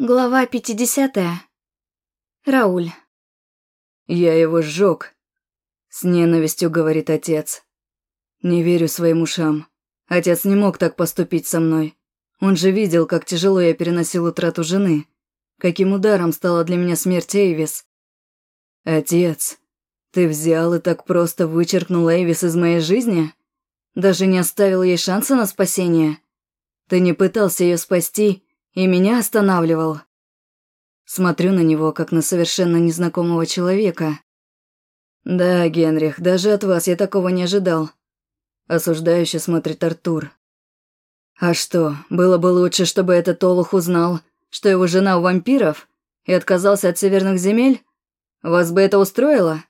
Глава 50. Рауль. «Я его сжег», — с ненавистью говорит отец. «Не верю своим ушам. Отец не мог так поступить со мной. Он же видел, как тяжело я переносил утрату жены, каким ударом стала для меня смерть Эйвис. Отец, ты взял и так просто вычеркнул Эйвис из моей жизни? Даже не оставил ей шанса на спасение? Ты не пытался ее спасти?» И меня останавливал. Смотрю на него, как на совершенно незнакомого человека. Да, Генрих, даже от вас я такого не ожидал. Осуждающе смотрит Артур. А что, было бы лучше, чтобы этот Олух узнал, что его жена у вампиров, и отказался от северных земель? Вас бы это устроило?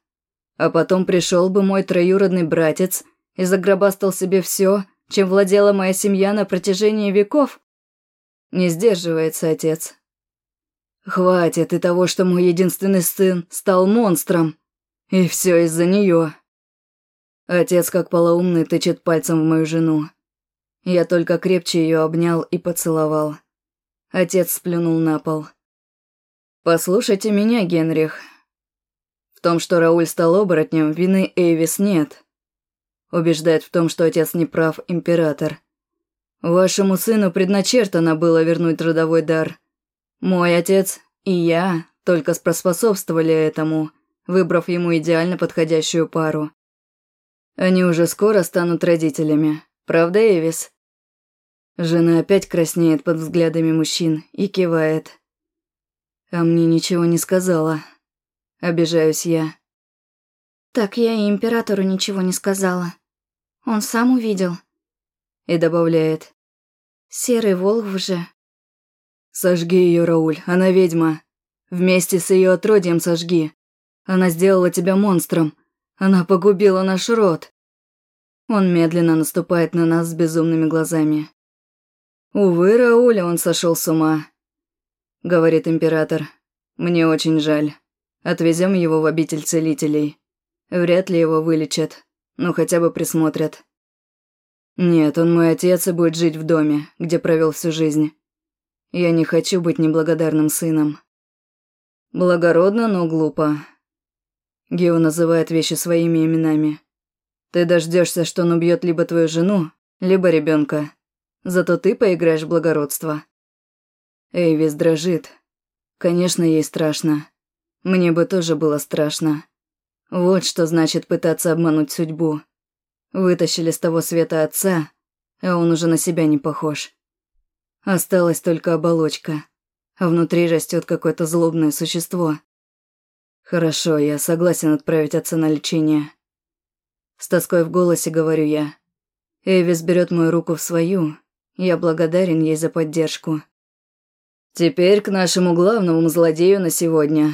А потом пришел бы мой троюродный братец и загробастал себе все, чем владела моя семья на протяжении веков? Не сдерживается отец. Хватит и того, что мой единственный сын стал монстром. И все из-за нее. Отец, как полоумный, тычет пальцем в мою жену. Я только крепче ее обнял и поцеловал. Отец сплюнул на пол. «Послушайте меня, Генрих. В том, что Рауль стал оборотнем, вины Эйвис нет. Убеждает в том, что отец не прав, император. Вашему сыну предначертано было вернуть родовой дар. Мой отец и я только способствовали этому, выбрав ему идеально подходящую пару. Они уже скоро станут родителями, правда, Эвис? Жена опять краснеет под взглядами мужчин и кивает. А мне ничего не сказала. Обижаюсь я. Так я и императору ничего не сказала. Он сам увидел и добавляет. «Серый волк же». «Сожги ее, Рауль, она ведьма. Вместе с ее отродьем сожги. Она сделала тебя монстром. Она погубила наш род». Он медленно наступает на нас с безумными глазами. «Увы, Рауля, он сошел с ума», — говорит император. «Мне очень жаль. Отвезем его в обитель целителей. Вряд ли его вылечат, но хотя бы присмотрят. Нет, он мой отец и будет жить в доме, где провел всю жизнь. Я не хочу быть неблагодарным сыном. Благородно, но глупо. Гео называет вещи своими именами. Ты дождешься, что он убьет либо твою жену, либо ребенка. Зато ты поиграешь в благородство. Эйвис дрожит. Конечно, ей страшно. Мне бы тоже было страшно. Вот что значит пытаться обмануть судьбу. Вытащили с того света отца, а он уже на себя не похож. Осталась только оболочка, а внутри растет какое-то злобное существо. Хорошо, я согласен отправить отца на лечение. С тоской в голосе говорю я. Эвис берет мою руку в свою. Я благодарен ей за поддержку. Теперь к нашему главному злодею на сегодня.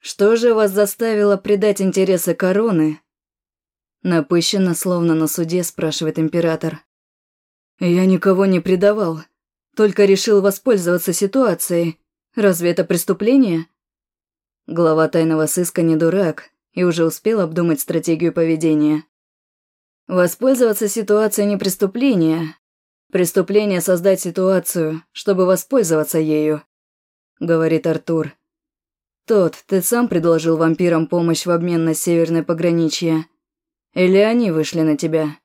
Что же вас заставило предать интересы короны Напыщенно, словно на суде, спрашивает император. «Я никого не предавал, только решил воспользоваться ситуацией. Разве это преступление?» Глава тайного сыска не дурак и уже успел обдумать стратегию поведения. «Воспользоваться ситуацией не преступление. Преступление создать ситуацию, чтобы воспользоваться ею», — говорит Артур. «Тот, ты сам предложил вампирам помощь в обмен на северное пограничье. Или они вышли на тебя?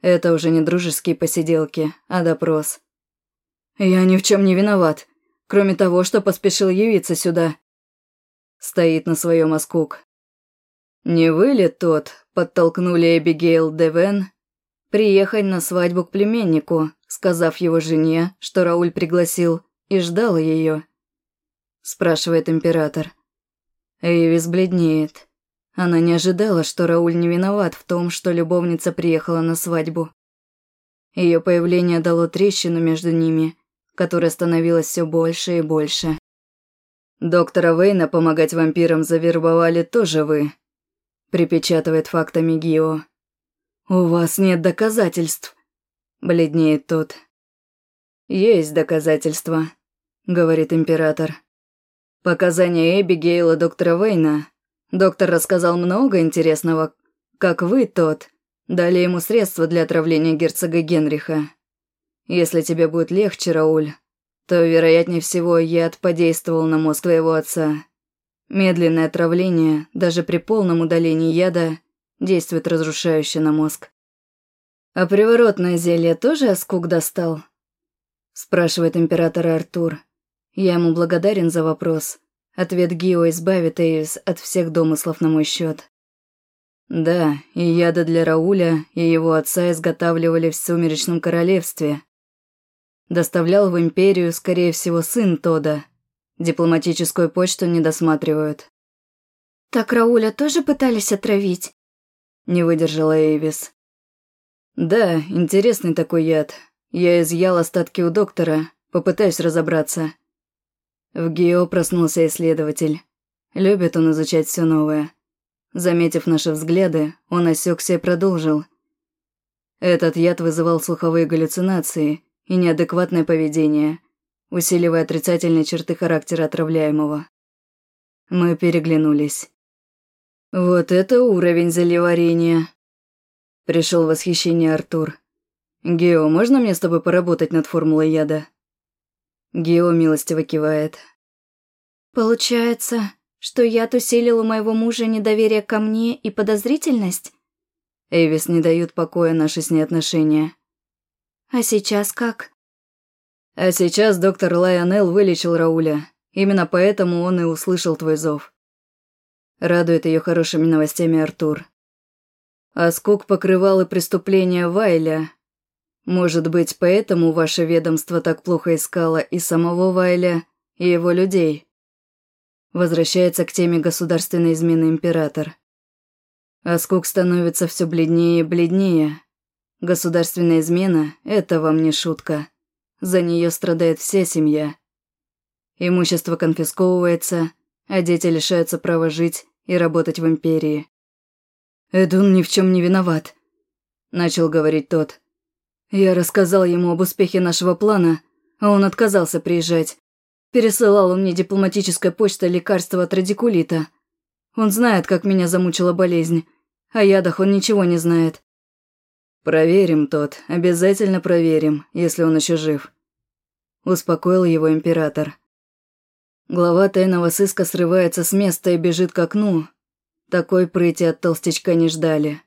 Это уже не дружеские посиделки, а допрос. Я ни в чем не виноват, кроме того, что поспешил явиться сюда. Стоит на своем оскук. Не вы ли тот, подтолкнули Эбигейл Девен приехать на свадьбу к племеннику, сказав его жене, что Рауль пригласил и ждал ее? Спрашивает император. Эйвис бледнеет. Она не ожидала, что Рауль не виноват в том, что любовница приехала на свадьбу. Ее появление дало трещину между ними, которая становилась все больше и больше. «Доктора Вейна помогать вампирам завербовали тоже вы», – припечатывает фактами Гио. «У вас нет доказательств», – бледнеет тот. «Есть доказательства», – говорит император. «Показания Эбигейла доктора Вейна Доктор рассказал много интересного, как вы тот. Дали ему средства для отравления герцога Генриха. Если тебе будет легче, Рауль, то, вероятнее всего, яд подействовал на мозг твоего отца. Медленное отравление, даже при полном удалении яда, действует разрушающе на мозг. «А приворотное зелье тоже Аскук достал?» спрашивает император Артур. Я ему благодарен за вопрос. Ответ Гио избавит Эйвис от всех домыслов на мой счет. Да, и яда для Рауля и его отца изготавливали в Сумеречном Королевстве. Доставлял в Империю, скорее всего, сын Тода. Дипломатическую почту не досматривают. «Так Рауля тоже пытались отравить?» Не выдержала Эйвис. «Да, интересный такой яд. Я изъял остатки у доктора, попытаюсь разобраться». В Гео проснулся исследователь. Любит он изучать все новое. Заметив наши взгляды, он осекся и продолжил. Этот яд вызывал слуховые галлюцинации и неадекватное поведение, усиливая отрицательные черты характера отравляемого. Мы переглянулись. «Вот это уровень заливарения!» Пришел восхищение Артур. «Гео, можно мне с тобой поработать над формулой яда?» Гео милостиво кивает. «Получается, что яд усилил у моего мужа недоверие ко мне и подозрительность? Эвис не дают покоя наши с ней отношения. А сейчас как? А сейчас доктор Лайонел вылечил Рауля. Именно поэтому он и услышал твой зов. Радует ее хорошими новостями Артур. А скук покрывал и преступления Вайля. Может быть, поэтому ваше ведомство так плохо искало и самого Вайля, и его людей? Возвращается к теме государственной измены император. Аскук становится все бледнее и бледнее. Государственная измена – это вам не шутка. За нее страдает вся семья. Имущество конфисковывается, а дети лишаются права жить и работать в империи. «Эдун ни в чем не виноват», – начал говорить тот. «Я рассказал ему об успехе нашего плана, а он отказался приезжать. Пересылал он мне дипломатической почтой лекарства от радикулита. Он знает, как меня замучила болезнь. О ядах он ничего не знает. Проверим тот, обязательно проверим, если он еще жив. Успокоил его император. Глава тайного сыска срывается с места и бежит к окну. Такой прыти от толстячка не ждали.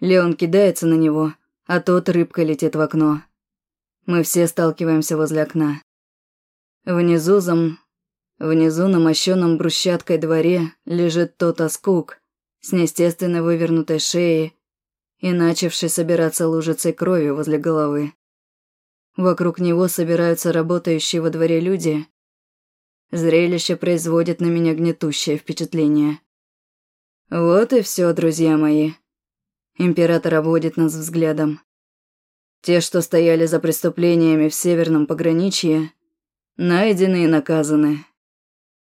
Леон кидается на него, а тот рыбкой летит в окно. Мы все сталкиваемся возле окна. Внизу зам... Внизу на мощенном брусчаткой дворе лежит тот оскук с неестественно вывернутой шеей и начавшей собираться лужицей крови возле головы. Вокруг него собираются работающие во дворе люди. Зрелище производит на меня гнетущее впечатление. Вот и все, друзья мои. Император обводит нас взглядом. Те, что стояли за преступлениями в северном пограничье, найдены и наказаны.